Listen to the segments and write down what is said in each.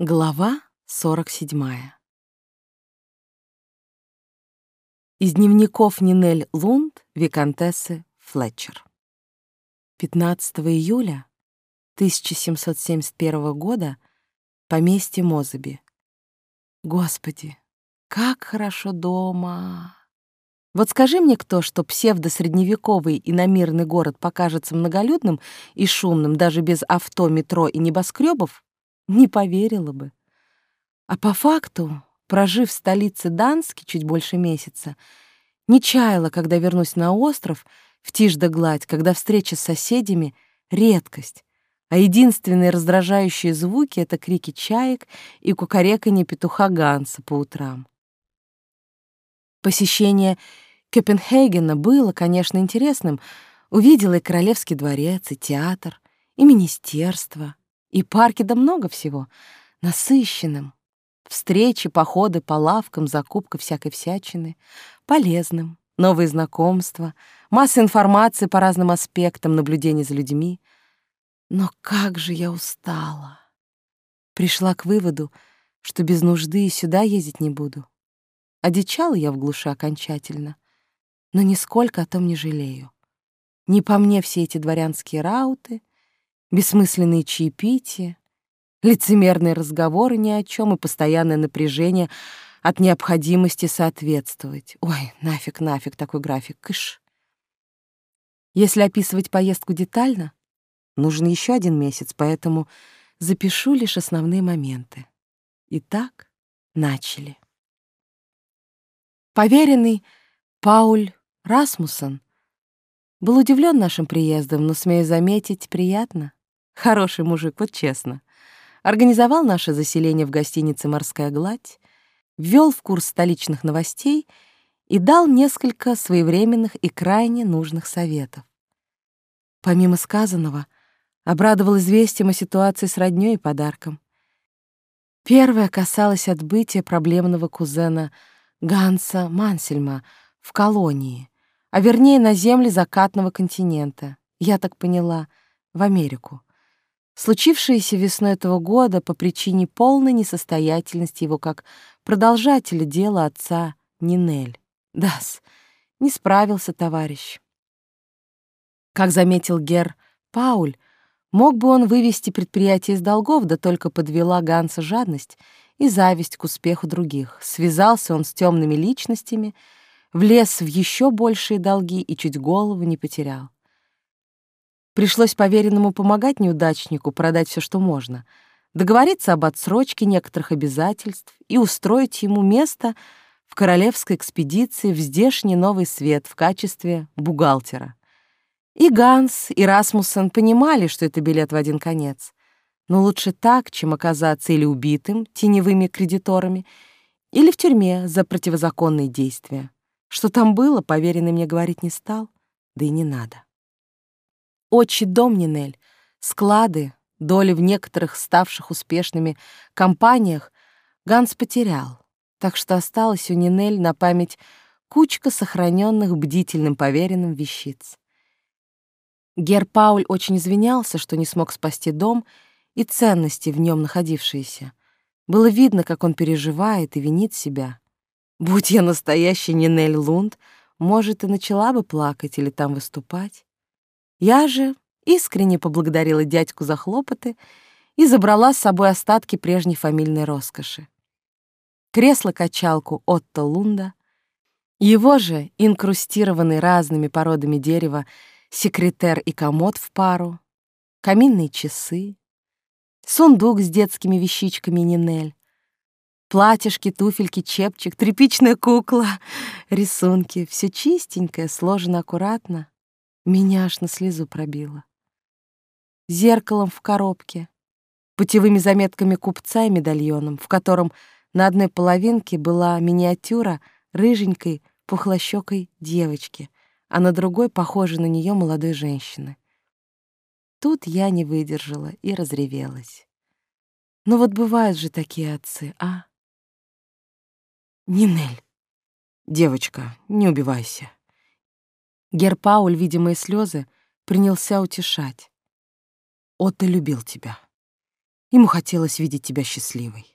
Глава 47. Из дневников Нинель Лунд, виконтессы Флетчер. 15 июля 1771 года, поместье Мозаби. Господи, как хорошо дома! Вот скажи мне кто, что псевдо-средневековый иномирный город покажется многолюдным и шумным даже без авто, метро и небоскребов, не поверила бы. А по факту, прожив в столице Дански чуть больше месяца, не чаяла, когда вернусь на остров, в тишь да гладь, когда встреча с соседями — редкость, а единственные раздражающие звуки — это крики чаек и кукареканье петуха Ганса по утрам. Посещение Копенгагена было, конечно, интересным. Увидела и Королевский дворец, и театр, и министерство, и парки, да много всего. Насыщенным. Встречи, походы по лавкам, закупка всякой всячины. Полезным. Новые знакомства. Масса информации по разным аспектам наблюдения за людьми. Но как же я устала. Пришла к выводу, что без нужды и сюда ездить не буду. Одичала я в глуши окончательно, но нисколько о том не жалею. Не по мне все эти дворянские рауты, бессмысленные чаепития, лицемерные разговоры ни о чем и постоянное напряжение от необходимости соответствовать. Ой, нафиг, нафиг такой график, кыш. Если описывать поездку детально, нужен еще один месяц, поэтому запишу лишь основные моменты. Итак, начали. Поверенный Пауль Расмуссен был удивлен нашим приездом, но, смею заметить, приятно. Хороший мужик, вот честно. Организовал наше заселение в гостинице «Морская гладь», ввел в курс столичных новостей и дал несколько своевременных и крайне нужных советов. Помимо сказанного, обрадовал известием о ситуации с роднёй и подарком. Первое касалось отбытия проблемного кузена Ганса Мансельма в колонии, а вернее на земли закатного континента. Я так поняла, в Америку. Случившееся весной этого года по причине полной несостоятельности его как продолжателя дела отца Нинель. Дас, не справился товарищ. Как заметил Гер Пауль, мог бы он вывести предприятие из долгов, да только подвела Ганса жадность и зависть к успеху других. Связался он с темными личностями, влез в еще большие долги и чуть голову не потерял. Пришлось поверенному помогать неудачнику продать все, что можно, договориться об отсрочке некоторых обязательств и устроить ему место в королевской экспедиции в здешний новый свет в качестве бухгалтера. И Ганс, и Расмуссен понимали, что это билет в один конец. Но лучше так, чем оказаться или убитым теневыми кредиторами, или в тюрьме за противозаконные действия. Что там было, поверенный мне говорить не стал, да и не надо. Отчий дом Нинель, склады, доли в некоторых ставших успешными компаниях Ганс потерял, так что осталось у Нинель на память кучка сохраненных бдительным поверенным вещиц. Гер Пауль очень извинялся, что не смог спасти дом и ценности в нем находившиеся. Было видно, как он переживает и винит себя. Будь я настоящий Нинель Лунд, может, и начала бы плакать или там выступать. Я же искренне поблагодарила дядьку за хлопоты и забрала с собой остатки прежней фамильной роскоши. Кресло-качалку Отто Лунда, его же инкрустированный разными породами дерева секретер и комод в пару, каминные часы, сундук с детскими вещичками Нинель, платьишки, туфельки, чепчик, тряпичная кукла, рисунки, все чистенькое, сложено аккуратно, меня аж на слезу пробило. Зеркалом в коробке, путевыми заметками купца и медальоном, в котором на одной половинке была миниатюра рыженькой, пухлощёкой девочки, а на другой — похожей на нее молодой женщины. Тут я не выдержала и разревелась. Ну вот бывают же такие отцы, а? Нинель, девочка, не убивайся. Герпауль, видимые слезы, принялся утешать. Отто любил тебя. Ему хотелось видеть тебя счастливой.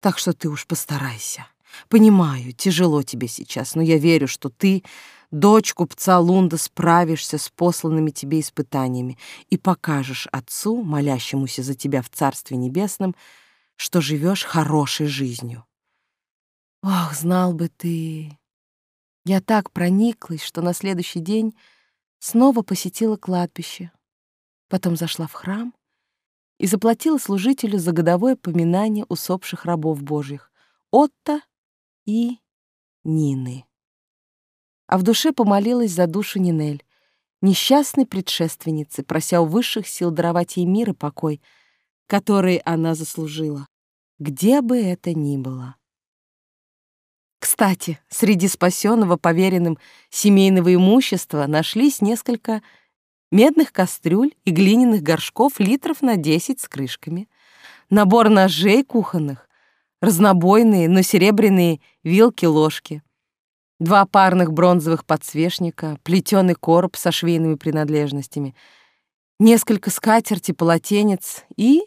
Так что ты уж постарайся. Понимаю, тяжело тебе сейчас, но я верю, что ты, дочь купца Лунда, справишься с посланными тебе испытаниями и покажешь отцу, молящемуся за тебя в Царстве Небесном, что живешь хорошей жизнью. Ох, знал бы ты. Я так прониклась, что на следующий день снова посетила кладбище. Потом зашла в храм и заплатила служителю за годовое поминание усопших рабов Божьих Отто и Нины. А в душе помолилась за душу Нинель, несчастной предшественницы, прося у высших сил даровать ей мир и покой, который она заслужила, где бы это ни было. Кстати, среди спасенного поверенным семейного имущества нашлись несколько медных кастрюль и глиняных горшков литров на 10 с крышками, набор ножей кухонных, разнобойные, но серебряные вилки-ложки, два парных бронзовых подсвечника, плетеный короб со швейными принадлежностями, несколько скатерти, полотенец и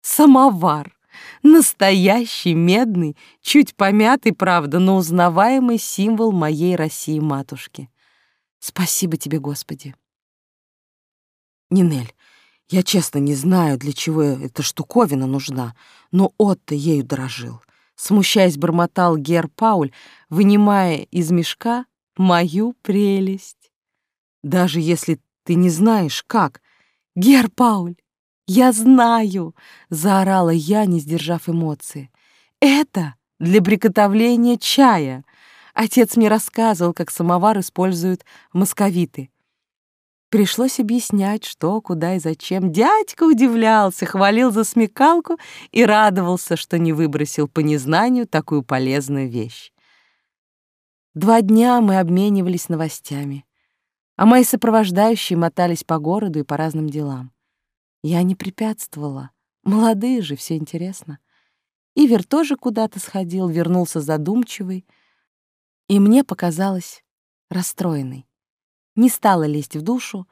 самовар. Настоящий, медный, чуть помятый, правда, но узнаваемый символ моей России-матушки. Спасибо тебе, Господи. Нинель, я честно не знаю, для чего эта штуковина нужна, но Отто ею дорожил. Смущаясь, бормотал Гер Пауль, вынимая из мешка мою прелесть. Даже если ты не знаешь, как. Гер Пауль, я знаю, заорала я, не сдержав эмоции. Это для приготовления чая. Отец мне рассказывал, как самовар используют московиты. Пришлось объяснять, что, куда и зачем. Дядька удивлялся, хвалил за смекалку и радовался, что не выбросил по незнанию такую полезную вещь. Два дня мы обменивались новостями, а мои сопровождающие мотались по городу и по разным делам. Я не препятствовала. Молодые же, все интересно. Ивер тоже куда-то сходил, вернулся задумчивый, и мне показалось расстроенный не стала лезть в душу,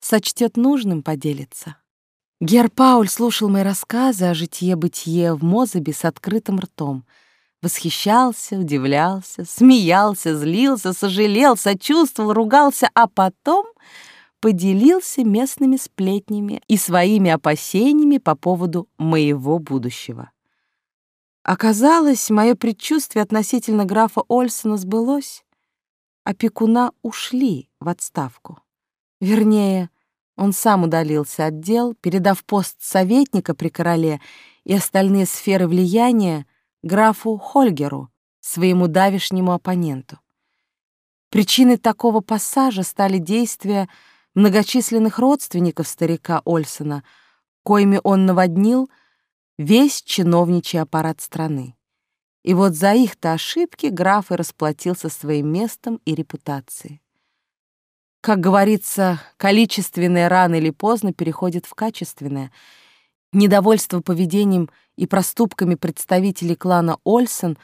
сочтет нужным поделиться. Гер Пауль слушал мои рассказы о житье-бытие в Мозабе с открытым ртом. Восхищался, удивлялся, смеялся, злился, сожалел, сочувствовал, ругался, а потом поделился местными сплетнями и своими опасениями по поводу моего будущего. Оказалось, мое предчувствие относительно графа Ольсона сбылось опекуна ушли в отставку. Вернее, он сам удалился от дел, передав пост советника при короле и остальные сферы влияния графу Хольгеру, своему давишнему оппоненту. Причиной такого пассажа стали действия многочисленных родственников старика Ольсона, коими он наводнил весь чиновничий аппарат страны. И вот за их-то ошибки граф и расплатился своим местом и репутацией. Как говорится, количественное рано или поздно переходит в качественное. Недовольство поведением и проступками представителей клана Ольсен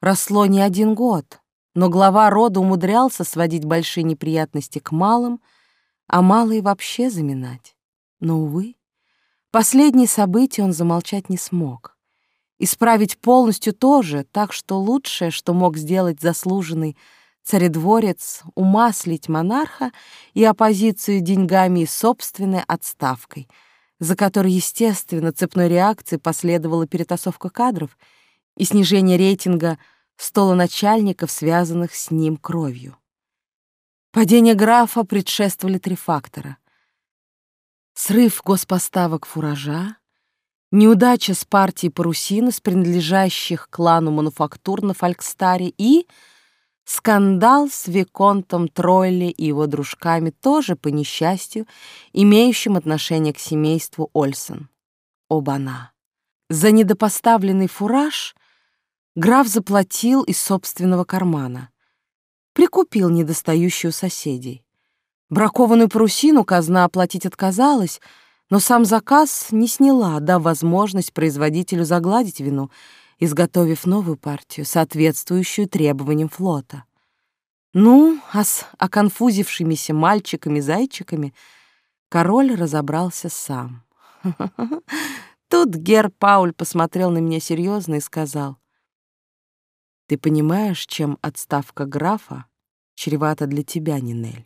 росло не один год, но глава рода умудрялся сводить большие неприятности к малым, а малые вообще заминать. Но, увы, последние события он замолчать не смог. Исправить полностью тоже, так что лучшее, что мог сделать заслуженный царедворец, умаслить монарха и оппозицию деньгами и собственной отставкой, за которой, естественно, цепной реакцией последовала перетасовка кадров и снижение рейтинга столоначальников, связанных с ним кровью. Падение графа предшествовали три фактора. Срыв госпоставок фуража, неудача с партией парусинос, принадлежащих клану мануфактур на Фолькстаре, и скандал с Виконтом Тройли и его дружками, тоже, по несчастью, имеющим отношение к семейству Ольсен. Обана. За недопоставленный фураж граф заплатил из собственного кармана. Прикупил недостающую соседей. Бракованную парусину казна оплатить отказалась — но сам заказ не сняла, дав возможность производителю загладить вину, изготовив новую партию, соответствующую требованиям флота. Ну, а с оконфузившимися мальчиками-зайчиками король разобрался сам. тут Гер Пауль посмотрел на меня серьезно и сказал, «Ты понимаешь, чем отставка графа чревата для тебя, Нинель?»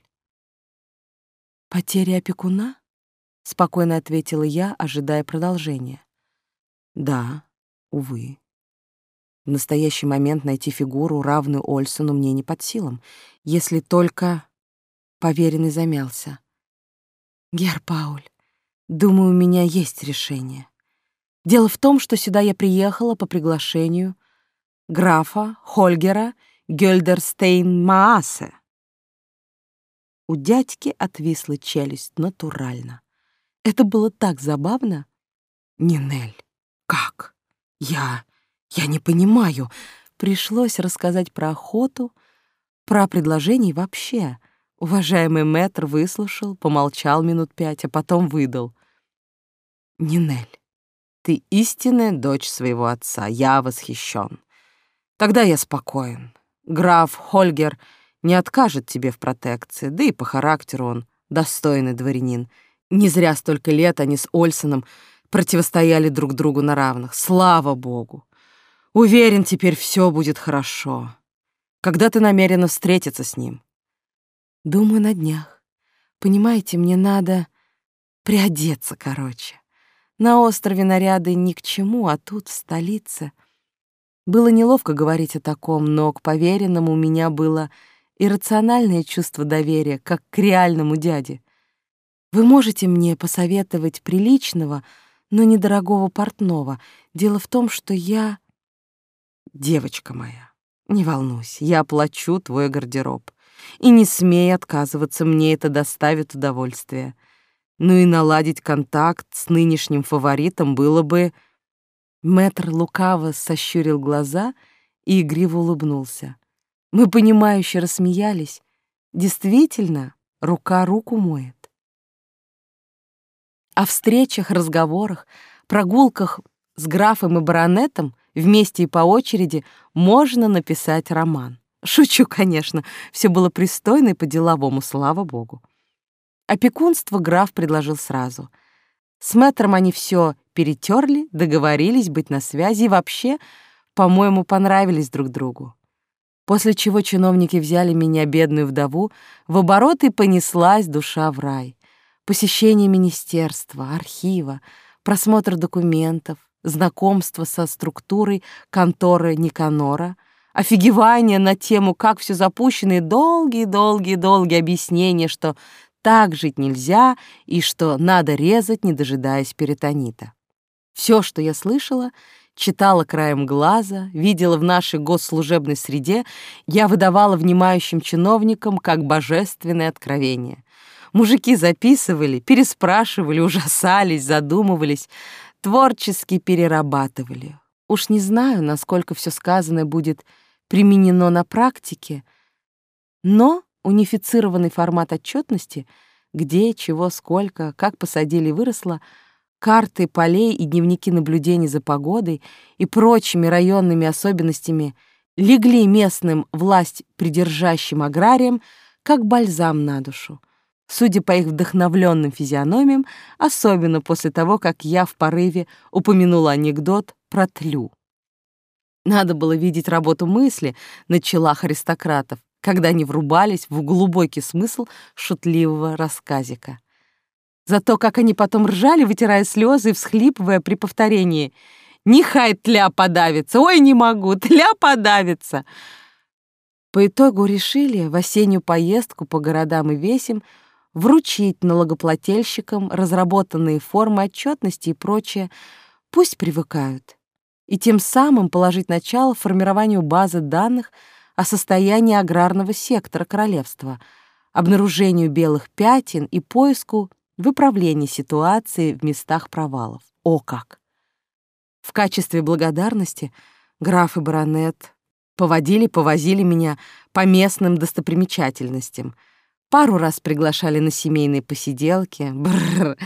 «Потеря опекуна?» — спокойно ответила я, ожидая продолжения. «Да, увы. В настоящий момент найти фигуру, равную Ольсону, мне не под силам, если только...» Поверенный замялся. «Гер Пауль, думаю, у меня есть решение. Дело в том, что сюда я приехала по приглашению графа Хольгера Гёльдерстейн-Маасе. У дядьки отвисла челюсть натурально. Это было так забавно. Нинель, как? Я... я не понимаю. Пришлось рассказать про охоту, про предложение вообще. Уважаемый мэтр выслушал, помолчал минут пять, а потом выдал. Нинель, ты истинная дочь своего отца, я восхищен. Тогда я спокоен. Граф Хольгер — не откажет тебе в протекции, да и по характеру он достойный дворянин. Не зря столько лет они с Ольсоном противостояли друг другу на равных. Слава богу! Уверен, теперь все будет хорошо. Когда ты намерена встретиться с ним? Думаю, на днях. Понимаете, мне надо приодеться, короче. На острове наряды ни к чему, а тут, в столице... Было неловко говорить о таком, но к поверенному у меня было иррациональное чувство доверия, как к реальному дяде. Вы можете мне посоветовать приличного, но недорогого портного. Дело в том, что я... Девочка моя, не волнуйся, я оплачу твой гардероб. И не смей отказываться, мне это доставит удовольствие. Ну и наладить контакт с нынешним фаворитом было бы... Мэтр лукаво сощурил глаза и игриво улыбнулся. Мы понимающе рассмеялись. Действительно, рука руку моет. О встречах, разговорах, прогулках с графом и баронетом вместе и по очереди можно написать роман. Шучу, конечно, все было пристойно и по-деловому, слава богу. Опекунство граф предложил сразу. С мэтром они все перетерли, договорились быть на связи и вообще, по-моему, понравились друг другу после чего чиновники взяли меня, бедную вдову, в оборот и понеслась душа в рай. Посещение министерства, архива, просмотр документов, знакомство со структурой конторы Никанора, офигевание на тему, как все запущено, и долгие-долгие-долгие объяснения, что так жить нельзя и что надо резать, не дожидаясь перитонита. Все, что я слышала — читала краем глаза, видела в нашей госслужебной среде, я выдавала внимающим чиновникам как божественное откровение. Мужики записывали, переспрашивали, ужасались, задумывались, творчески перерабатывали. Уж не знаю, насколько все сказанное будет применено на практике, но унифицированный формат отчетности, где, чего, сколько, как посадили и выросло — карты полей и дневники наблюдений за погодой и прочими районными особенностями легли местным власть придержащим аграриям как бальзам на душу. Судя по их вдохновленным физиономиям, особенно после того, как я в порыве упомянула анекдот про тлю. Надо было видеть работу мысли на челах аристократов, когда они врубались в глубокий смысл шутливого рассказика. Зато как они потом ржали, вытирая слезы и всхлипывая при повторении. «Нехай тля подавится! Ой, не могу! Тля подавится!» По итогу решили в осеннюю поездку по городам и весям вручить налогоплательщикам разработанные формы отчетности и прочее, пусть привыкают, и тем самым положить начало формированию базы данных о состоянии аграрного сектора королевства, обнаружению белых пятен и поиску выправление ситуации в местах провалов. О как! В качестве благодарности граф и баронет поводили-повозили меня по местным достопримечательностям, пару раз приглашали на семейные посиделки, бррр,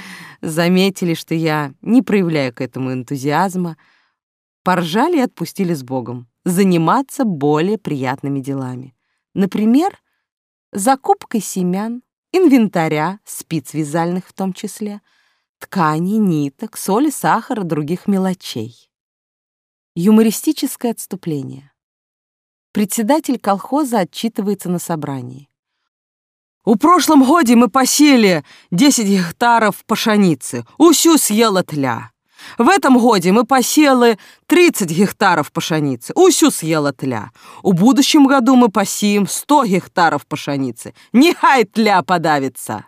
заметили, что я не проявляю к этому энтузиазма, поржали и отпустили с Богом заниматься более приятными делами. Например, закупкой семян, инвентаря, спиц вязальных в том числе, ткани, ниток, соли, сахара, других мелочей. Юмористическое отступление. Председатель колхоза отчитывается на собрании. У прошлом годе мы посели 10 гектаров пашаницы, усю съела тля. В этом годе мы посели 30 гектаров пашаницы, усю съела тля. У будущем году мы посеем 100 гектаров пашаницы, нехай тля подавится.